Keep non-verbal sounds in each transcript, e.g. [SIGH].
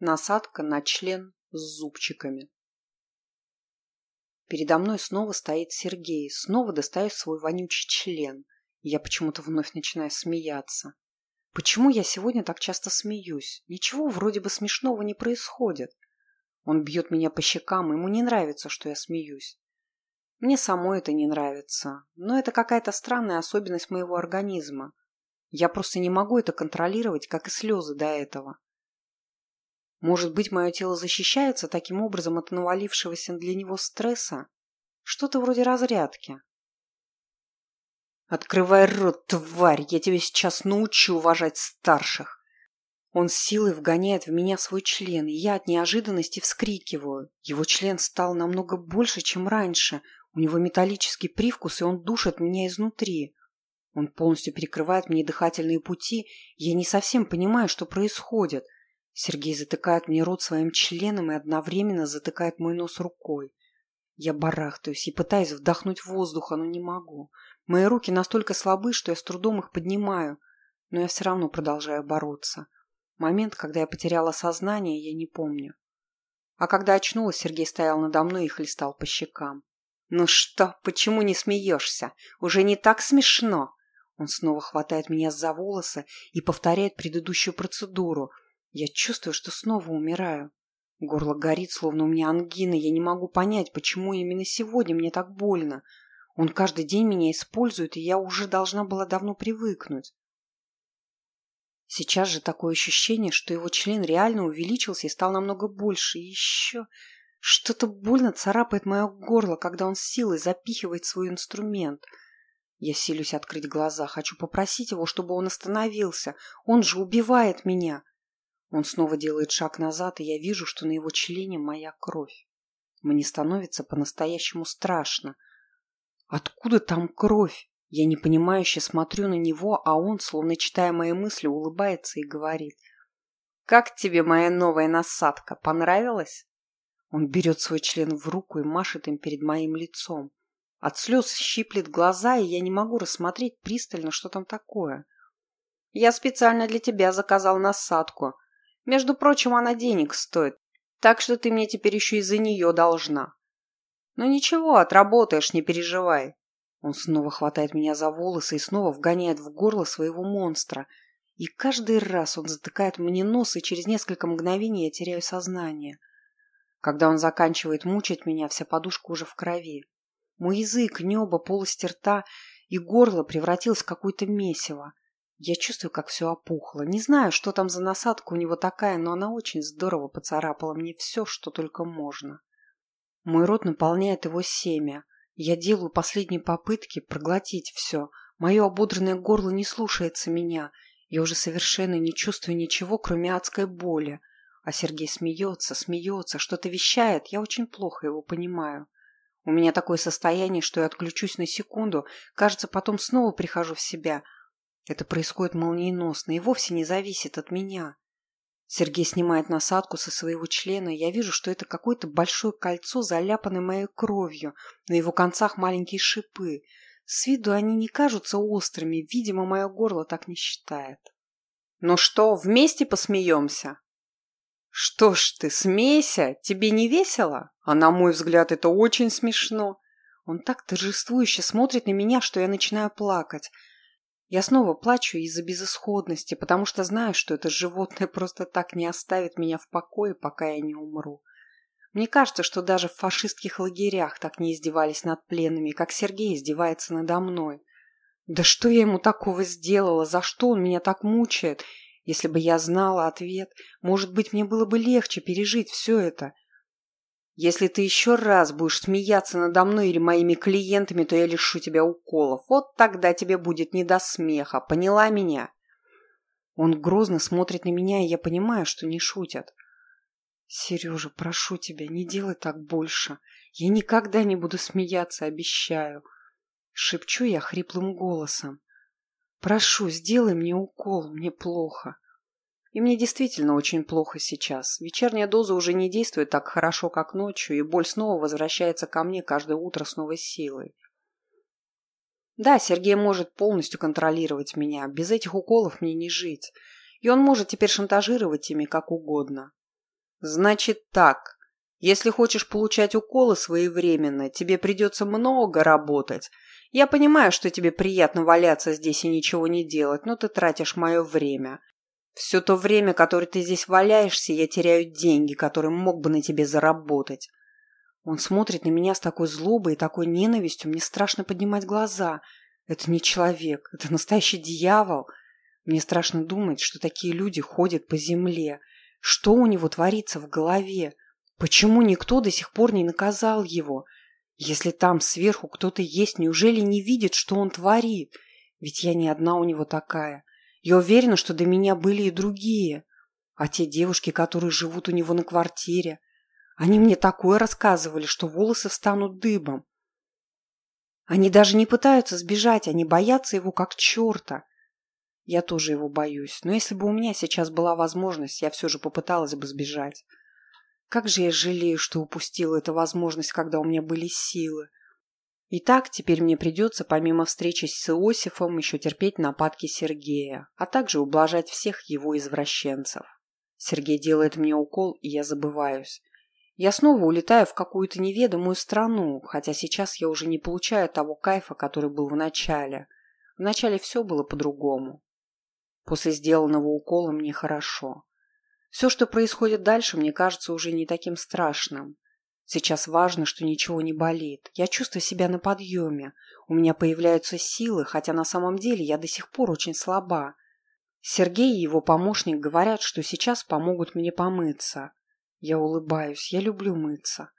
Насадка на член с зубчиками. Передо мной снова стоит Сергей, снова достает свой вонючий член. Я почему-то вновь начинаю смеяться. Почему я сегодня так часто смеюсь? Ничего вроде бы смешного не происходит. Он бьет меня по щекам, ему не нравится, что я смеюсь. Мне самой это не нравится, но это какая-то странная особенность моего организма. Я просто не могу это контролировать, как и слезы до этого. Может быть, мое тело защищается таким образом от навалившегося для него стресса? Что-то вроде разрядки. «Открывай рот, тварь! Я тебя сейчас научу уважать старших!» Он силой вгоняет в меня свой член, и я от неожиданности вскрикиваю. Его член стал намного больше, чем раньше. У него металлический привкус, и он душит меня изнутри. Он полностью перекрывает мне дыхательные пути, я не совсем понимаю, что происходит – Сергей затыкает мне рот своим членом и одновременно затыкает мой нос рукой. Я барахтаюсь и пытаюсь вдохнуть воздуха, но не могу. Мои руки настолько слабы, что я с трудом их поднимаю, но я все равно продолжаю бороться. Момент, когда я потеряла сознание, я не помню. А когда очнулась, Сергей стоял надо мной и хлестал по щекам. «Ну что, почему не смеешься? Уже не так смешно!» Он снова хватает меня за волосы и повторяет предыдущую процедуру – я чувствую, что снова умираю. Горло горит, словно у меня ангина. Я не могу понять, почему именно сегодня мне так больно. Он каждый день меня использует, и я уже должна была давно привыкнуть. Сейчас же такое ощущение, что его член реально увеличился и стал намного больше. И еще что-то больно царапает мое горло, когда он с силой запихивает свой инструмент. Я силюсь открыть глаза, хочу попросить его, чтобы он остановился. Он же убивает меня. Он снова делает шаг назад, и я вижу, что на его члене моя кровь. Мне становится по-настоящему страшно. Откуда там кровь? Я непонимающе смотрю на него, а он, словно читая мои мысли, улыбается и говорит. «Как тебе моя новая насадка? Понравилась?» Он берет свой член в руку и машет им перед моим лицом. От слез щиплет глаза, и я не могу рассмотреть пристально, что там такое. «Я специально для тебя заказал насадку», между прочим, она денег стоит, так что ты мне теперь еще и за нее должна. Ну ничего, отработаешь, не переживай. Он снова хватает меня за волосы и снова вгоняет в горло своего монстра. И каждый раз он затыкает мне нос, и через несколько мгновений я теряю сознание. Когда он заканчивает мучить меня, вся подушка уже в крови. Мой язык, небо, полость рта и горло превратилось в какое-то месиво. Я чувствую, как все опухло. Не знаю, что там за насадка у него такая, но она очень здорово поцарапала мне все, что только можно. Мой рот наполняет его семя. Я делаю последние попытки проглотить все. Мое ободранное горло не слушается меня. Я уже совершенно не чувствую ничего, кроме адской боли. А Сергей смеется, смеется, что-то вещает. Я очень плохо его понимаю. У меня такое состояние, что я отключусь на секунду. Кажется, потом снова прихожу в себя – это происходит молниеносно и вовсе не зависит от меня. Сергей снимает насадку со своего члена, и я вижу, что это какое-то большое кольцо, заляпанное моей кровью. На его концах маленькие шипы. С виду они не кажутся острыми, видимо, мое горло так не считает. «Ну что, вместе посмеемся?» «Что ж ты, смейся, тебе не весело?» А на мой взгляд, это очень смешно. Он так торжествующе смотрит на меня, что я начинаю плакать. Я снова плачу из-за безысходности, потому что знаю, что это животное просто так не оставит меня в покое, пока я не умру. Мне кажется, что даже в фашистских лагерях так не издевались над пленными, как Сергей издевается надо мной. Да что я ему такого сделала? За что он меня так мучает? Если бы я знала ответ, может быть, мне было бы легче пережить все это. Если ты еще раз будешь смеяться надо мной или моими клиентами, то я лишу тебя уколов. Вот тогда тебе будет не до смеха. Поняла меня?» Он грозно смотрит на меня, и я понимаю, что не шутят. «Сережа, прошу тебя, не делай так больше. Я никогда не буду смеяться, обещаю». Шепчу я хриплым голосом. «Прошу, сделай мне укол, мне плохо». И мне действительно очень плохо сейчас. Вечерняя доза уже не действует так хорошо, как ночью, и боль снова возвращается ко мне каждое утро с новой силой. Да, Сергей может полностью контролировать меня. Без этих уколов мне не жить. И он может теперь шантажировать ими как угодно. Значит так. Если хочешь получать уколы своевременно, тебе придется много работать. Я понимаю, что тебе приятно валяться здесь и ничего не делать, но ты тратишь мое время. Все то время, которое ты здесь валяешься, я теряю деньги, которые мог бы на тебе заработать. Он смотрит на меня с такой злобой и такой ненавистью, мне страшно поднимать глаза. Это не человек, это настоящий дьявол. Мне страшно думать, что такие люди ходят по земле. Что у него творится в голове? Почему никто до сих пор не наказал его? Если там сверху кто-то есть, неужели не видит, что он творит? Ведь я не одна у него такая. Я уверена, что до меня были и другие. А те девушки, которые живут у него на квартире, они мне такое рассказывали, что волосы встанут дыбом. Они даже не пытаются сбежать, они боятся его как черта. Я тоже его боюсь, но если бы у меня сейчас была возможность, я все же попыталась бы сбежать. Как же я жалею, что упустила эту возможность, когда у меня были силы. Итак, теперь мне придется, помимо встречи с Иосифом, еще терпеть нападки Сергея, а также ублажать всех его извращенцев. Сергей делает мне укол, и я забываюсь. Я снова улетаю в какую-то неведомую страну, хотя сейчас я уже не получаю того кайфа, который был в начале. В начале все было по-другому. После сделанного укола мне хорошо. Все, что происходит дальше, мне кажется уже не таким страшным. Сейчас важно, что ничего не болит. Я чувствую себя на подъеме. У меня появляются силы, хотя на самом деле я до сих пор очень слаба. Сергей и его помощник говорят, что сейчас помогут мне помыться. Я улыбаюсь, я люблю мыться.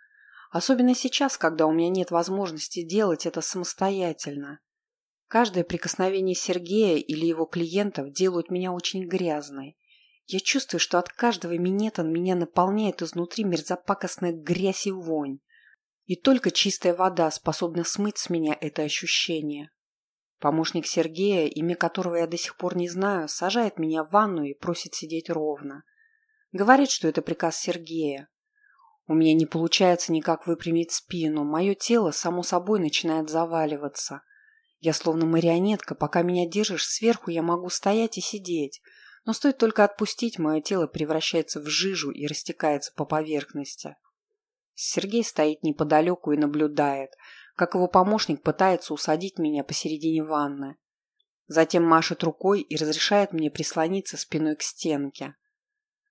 Особенно сейчас, когда у меня нет возможности делать это самостоятельно. Каждое прикосновение Сергея или его клиентов делают меня очень грязной. Я чувствую, что от каждого минета меня наполняет изнутри мерзопакостная грязь и вонь. И только чистая вода способна смыть с меня это ощущение. Помощник Сергея, имя которого я до сих пор не знаю, сажает меня в ванну и просит сидеть ровно. Говорит, что это приказ Сергея. У меня не получается никак выпрямить спину, мое тело само собой начинает заваливаться. Я словно марионетка, пока меня держишь сверху, я могу стоять и сидеть – но стоит только отпустить, мое тело превращается в жижу и растекается по поверхности. Сергей стоит неподалеку и наблюдает, как его помощник пытается усадить меня посередине ванны. Затем машет рукой и разрешает мне прислониться спиной к стенке.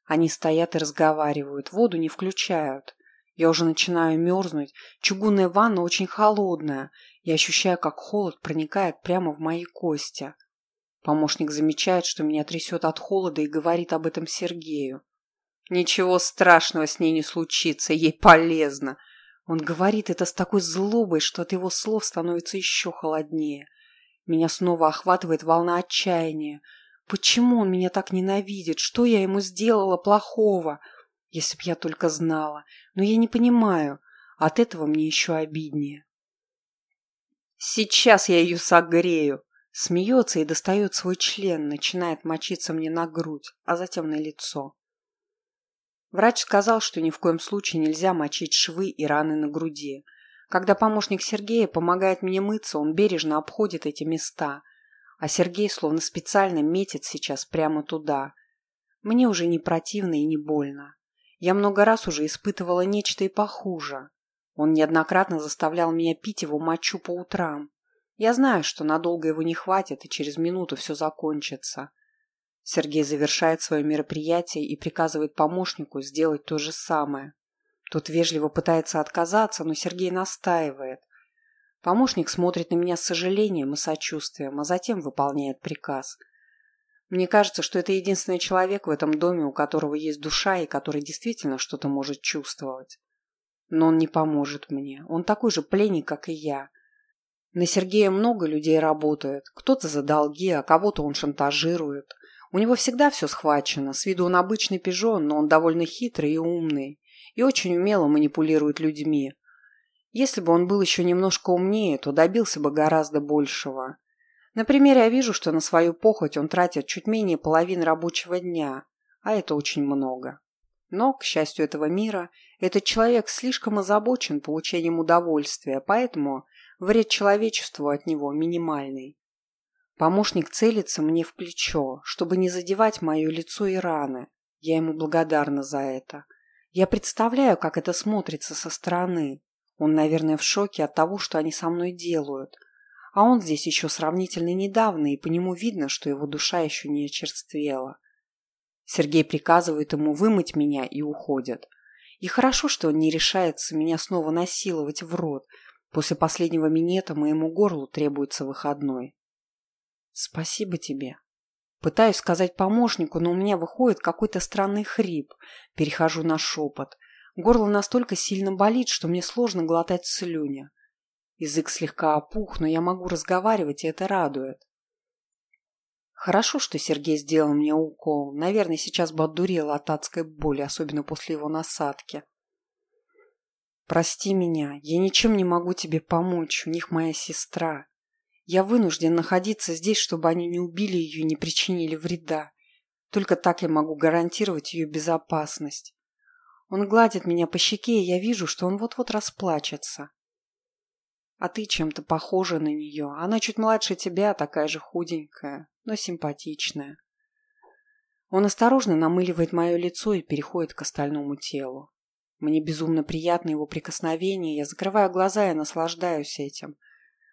Они стоят и разговаривают, воду не включают. Я уже начинаю мерзнуть, чугунная ванна очень холодная, и ощущаю, как холод проникает прямо в мои кости. Помощник замечает, что меня трясет от холода и говорит об этом Сергею. Ничего страшного с ней не случится, ей полезно. Он говорит это с такой злобой, что от его слов становится еще холоднее. Меня снова охватывает волна отчаяния. Почему он меня так ненавидит? Что я ему сделала плохого? Если б я только знала. Но я не понимаю. От этого мне еще обиднее. Сейчас я ее согрею. Смеется и достает свой член, начинает мочиться мне на грудь, а затем на лицо. Врач сказал, что ни в коем случае нельзя мочить швы и раны на груди. Когда помощник Сергея помогает мне мыться, он бережно обходит эти места, а Сергей словно специально метит сейчас прямо туда. Мне уже не противно и не больно. Я много раз уже испытывала нечто и похуже. Он неоднократно заставлял меня пить его мочу по утрам. Я знаю, что надолго его не хватит, и через минуту все закончится. Сергей завершает свое мероприятие и приказывает помощнику сделать то же самое. Тот вежливо пытается отказаться, но Сергей настаивает. Помощник смотрит на меня с сожалением и сочувствием, а затем выполняет приказ. Мне кажется, что это единственный человек в этом доме, у которого есть душа и который действительно что-то может чувствовать. Но он не поможет мне. Он такой же пленник, как и я. На Сергея много людей работает. Кто-то за долги, а кого-то он шантажирует. У него всегда все схвачено. С виду он обычный пижон, но он довольно хитрый и умный. И очень умело манипулирует людьми. Если бы он был еще немножко умнее, то добился бы гораздо большего. Например, я вижу, что на свою похоть он тратит чуть менее половины рабочего дня, а это очень много. Но, к счастью этого мира, этот человек слишком озабочен получением удовольствия, поэтому Вред человечеству от него минимальный. Помощник целится мне в плечо, чтобы не задевать мое лицо и раны. Я ему благодарна за это. Я представляю, как это смотрится со стороны. Он, наверное, в шоке от того, что они со мной делают. А он здесь еще сравнительно недавно, и по нему видно, что его душа еще не очерствела. Сергей приказывает ему вымыть меня и уходит. И хорошо, что он не решается меня снова насиловать в рот. После последнего минета моему горлу требуется выходной. Спасибо тебе. Пытаюсь сказать помощнику, но у меня выходит какой-то странный хрип. Перехожу на шепот. Горло настолько сильно болит, что мне сложно глотать слюни. Язык слегка опух, но я могу разговаривать, и это радует. Хорошо, что Сергей сделал мне укол. Наверное, сейчас бы отдурела от адской боли, особенно после его насадки. Прости меня, я ничем не могу тебе помочь, у них моя сестра. Я вынужден находиться здесь, чтобы они не убили ее и не причинили вреда. Только так я могу гарантировать ее безопасность. Он гладит меня по щеке, и я вижу, что он вот-вот расплачется. А ты чем-то похожа на нее. Она чуть младше тебя, такая же худенькая, но симпатичная. Он осторожно намыливает мое лицо и переходит к остальному телу. Мне безумно приятно его прикосновение, я закрываю глаза и наслаждаюсь этим –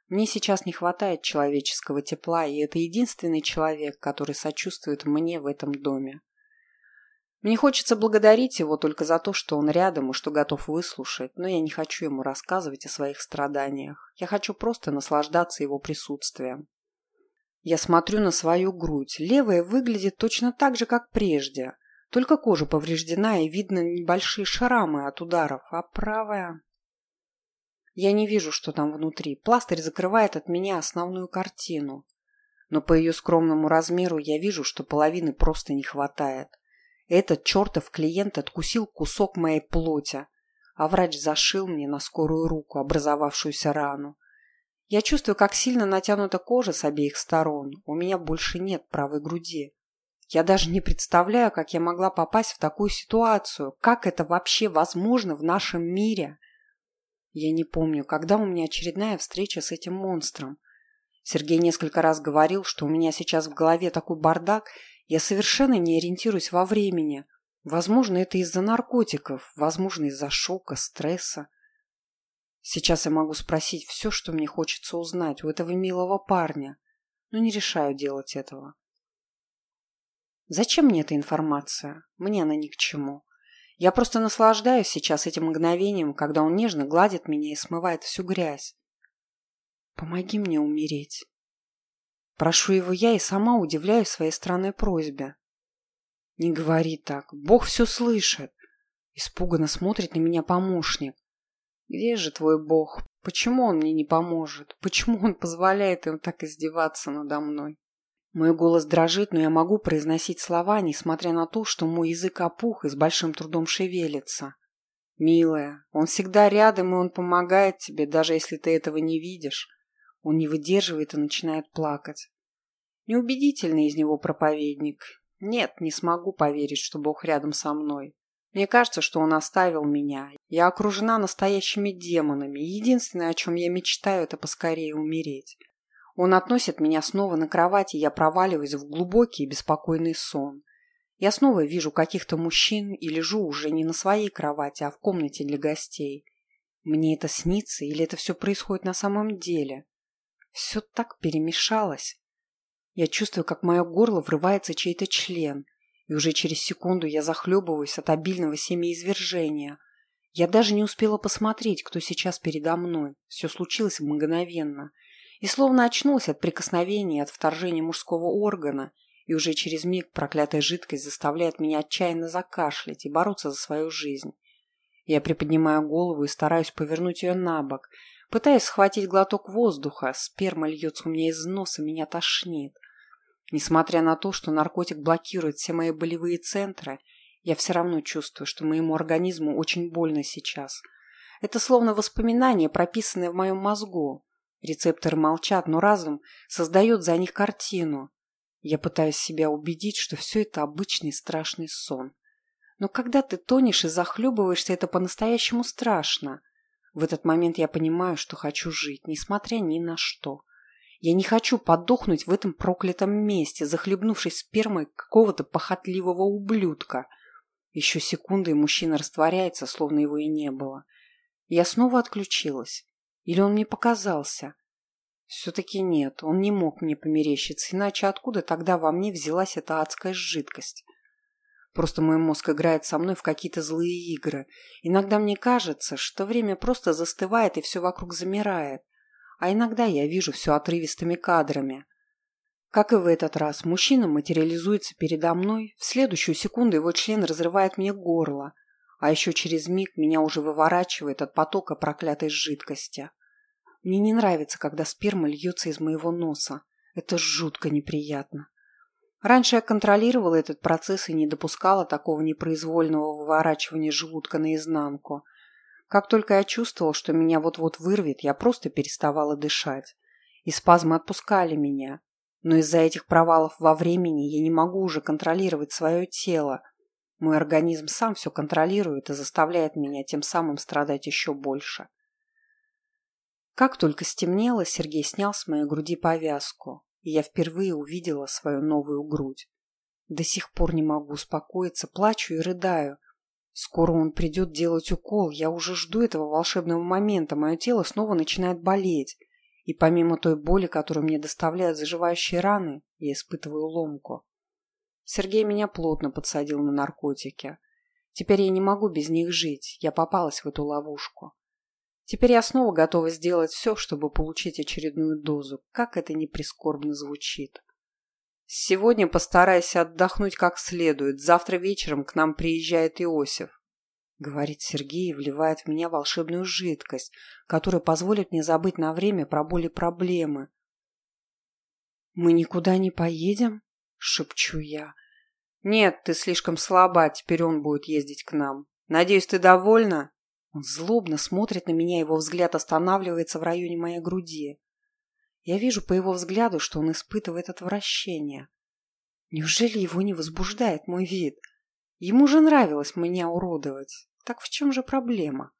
мне сейчас не хватает человеческого тепла, и это единственный человек, который сочувствует мне в этом доме. Мне хочется благодарить его только за то, что он рядом и что готов выслушать, но я не хочу ему рассказывать о своих страданиях. Я хочу просто наслаждаться его присутствием. Я смотрю на свою грудь. Левая выглядит точно так же, как прежде. Только кожа повреждена и видно небольшие шрамы от ударов, а правая... Я не вижу, что там внутри. Пластырь закрывает от меня основную картину. Но по ее скромному размеру я вижу, что половины просто не хватает. Этот чертов клиент откусил кусок моей плоти, а врач зашил мне на скорую руку образовавшуюся рану. Я чувствую, как сильно натянута кожа с обеих сторон. У меня больше нет правой груди. Я даже не представляю, как я могла попасть в такую ситуацию. Как это вообще возможно в нашем мире? Я не помню, когда у меня очередная встреча с этим монстром. Сергей несколько раз говорил, что у меня сейчас в голове такой бардак, я совершенно не ориентируюсь во времени. Возможно, это из-за наркотиков, возможно, из-за шока, стресса. Сейчас я могу спросить все, что мне хочется узнать у этого милого парня, но не решаю делать этого. Зачем мне эта информация? Мне она ни к чему. Я просто наслаждаюсь сейчас этим мгновением, когда он нежно гладит меня и смывает всю грязь. Помоги мне умереть. Прошу его я и сама удивляюсь своей странной просьбе. Не говори так, Бог все слышит. Испуганно смотрит на меня помощник. Где же твой Бог? Почему он мне не поможет? Почему он позволяет им так издеваться надо мной? Мой голос дрожит, но я могу произносить слова, несмотря на то, что мой язык опух и с большим трудом шевелится. «Милая, он всегда рядом, и он помогает тебе, даже если ты этого не видишь». Он не выдерживает и начинает плакать. Неубедительный из него проповедник. Нет, не смогу поверить, что Бог рядом со мной. Мне кажется, что он оставил меня. Я окружена настоящими демонами. Единственное, о чем я мечтаю, это поскорее умереть. Он относит меня снова на кровать, и я проваливаюсь в глубокий и беспокойный сон. Я снова вижу каких-то мужчин и лежу уже не на своей кровати, а в комнате для гостей. Мне это снится или это все происходит на самом деле? Все так перемешалось. Я чувствую, как мое горло врывается чей-то член, и уже через секунду я захлебываюсь от обильного семяизвержения. Я даже не успела посмотреть, кто сейчас передо мной. Все случилось мгновенно – и словно очнулся от прикосновения от вторжения мужского органа, и уже через миг проклятая жидкость заставляет меня отчаянно закашлять и бороться за свою жизнь. Я приподнимаю голову и стараюсь повернуть ее на бок, пытаясь схватить глоток воздуха, сперма льется у меня из носа, меня тошнит. Несмотря на то, что наркотик блокирует все мои болевые центры, я все равно чувствую, что моему организму очень больно сейчас. Это словно воспоминание, прописанное в моем мозгу. Рецепторы молчат, но разум создает за них картину. Я пытаюсь себя убедить, что все это обычный страшный сон. Но когда ты тонешь и захлебываешься, это по-настоящему страшно. В этот момент я понимаю, что хочу жить, несмотря ни на что. Я не хочу подохнуть в этом проклятом месте, захлебнувшись спермой какого-то похотливого ублюдка. Еще секунды, и мужчина растворяется, словно его и не было. Я снова отключилась. Или он мне показался? Все-таки нет, он не мог мне померещиться, иначе откуда тогда во мне взялась эта адская жидкость? Просто мой мозг играет со мной в какие-то злые игры. Иногда мне кажется, что время просто застывает и все вокруг замирает. А иногда я вижу все отрывистыми кадрами. Как и в этот раз, мужчина материализуется передо мной, в следующую секунду его член разрывает мне горло, а еще через миг меня уже выворачивает от потока проклятой жидкости. Мне не нравится, когда сперма льется из моего носа. Это жутко неприятно. Раньше я контролировала этот процесс и не допускала такого непроизвольного выворачивания желудка наизнанку. Как только я чувствовала, что меня вот-вот вырвет, я просто переставала дышать. И спазмы отпускали меня. Но из-за этих провалов во времени я не могу уже контролировать свое тело. Мой организм сам все контролирует и заставляет меня тем самым страдать еще больше. Как только стемнело, Сергей снял с моей груди повязку и я впервые увидела свою новую грудь. До сих пор не могу успокоиться, плачу и рыдаю. Скоро он придет делать укол, я уже жду этого волшебного момента, мое тело снова начинает болеть. И помимо той боли, которую мне доставляют заживающие раны, я испытываю ломку. Сергей меня плотно подсадил на наркотики. Теперь я не могу без них жить, я попалась в эту ловушку. Теперь я снова готова сделать все, чтобы получить очередную дозу, как это ни прискорбно звучит. Сегодня постарайся отдохнуть как следует. Завтра вечером к нам приезжает Иосиф. Говорит Сергей и вливает в меня волшебную жидкость, которая позволит мне забыть на время про боли проблемы. «Мы никуда не поедем?» – шепчу я. «Нет, ты слишком слаба, теперь он будет ездить к нам. Надеюсь, ты довольна?» Он злобно смотрит на меня, его взгляд останавливается в районе моей груди. Я вижу по его взгляду, что он испытывает отвращение. Неужели его не возбуждает мой вид? Ему же нравилось меня уродовать. Так в чем же проблема?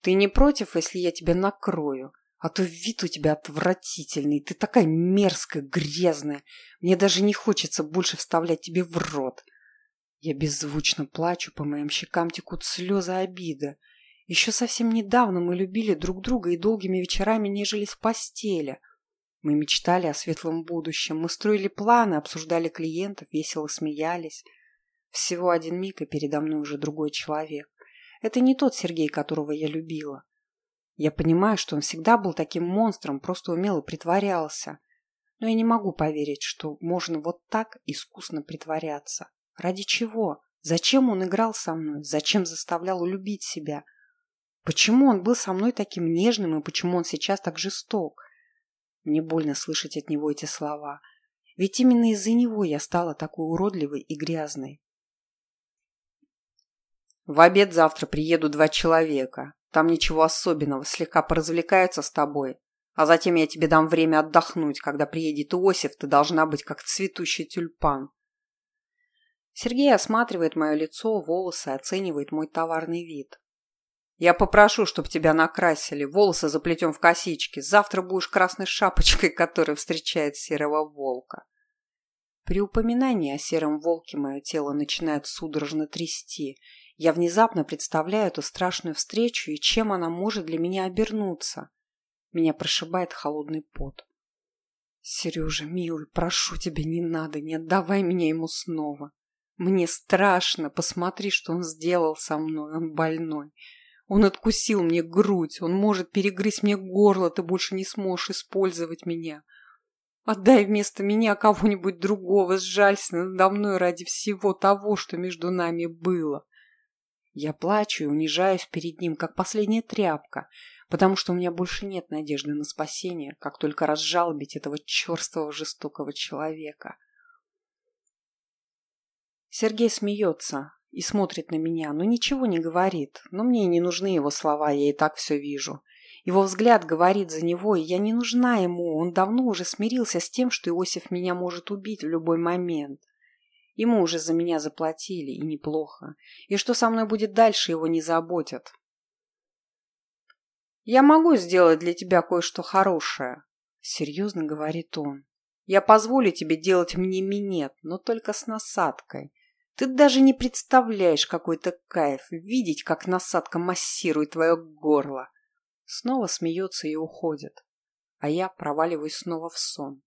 Ты не против, если я тебя накрою? А то вид у тебя отвратительный. Ты такая мерзкая, грязная. Мне даже не хочется больше вставлять тебе в рот. Я беззвучно плачу, по моим щекам текут слезы обиды. Еще совсем недавно мы любили друг друга и долгими вечерами нежились в постели. Мы мечтали о светлом будущем, мы строили планы, обсуждали клиентов, весело смеялись. Всего один миг, и передо мной уже другой человек. Это не тот Сергей, которого я любила. Я понимаю, что он всегда был таким монстром, просто умело притворялся. Но я не могу поверить, что можно вот так искусно притворяться. Ради чего? Зачем он играл со мной? Зачем заставлял улюбить себя? Почему он был со мной таким нежным и почему он сейчас так жесток? Мне больно слышать от него эти слова. Ведь именно из-за него я стала такой уродливой и грязной. В обед завтра приедут два человека. Там ничего особенного, слегка поразвлекаются с тобой. А затем я тебе дам время отдохнуть. Когда приедет Иосиф, ты должна быть как цветущий тюльпан. Сергей осматривает мое лицо, волосы, оценивает мой товарный вид. Я попрошу, чтобы тебя накрасили, волосы заплетем в косички. Завтра будешь красной шапочкой, [LAUGHS] которая встречает серого волка. При упоминании о сером волке мое тело начинает судорожно трясти. Я внезапно представляю эту страшную встречу и чем она может для меня обернуться. Меня прошибает холодный пот. Сережа, милый, прошу тебя, не надо, не отдавай меня ему снова. Мне страшно, посмотри, что он сделал со мной, он больной. Он откусил мне грудь, он может перегрызть мне горло, ты больше не сможешь использовать меня. Отдай вместо меня кого-нибудь другого, сжалься надо мной ради всего того, что между нами было. Я плачу и унижаюсь перед ним, как последняя тряпка, потому что у меня больше нет надежды на спасение, как только разжалобить этого черствого жестокого человека. Сергей смеется, и смотрит на меня, но ничего не говорит. Но мне не нужны его слова, я и так все вижу. Его взгляд говорит за него, и я не нужна ему. Он давно уже смирился с тем, что Иосиф меня может убить в любой момент. Ему уже за меня заплатили, и неплохо. И что со мной будет дальше, его не заботят. «Я могу сделать для тебя кое-что хорошее», — серьезно говорит он. «Я позволю тебе делать мне минет, но только с насадкой. Ты даже не представляешь, какой это кайф видеть, как насадка массирует твое горло. Снова смеется и уходит, а я проваливаюсь снова в сон.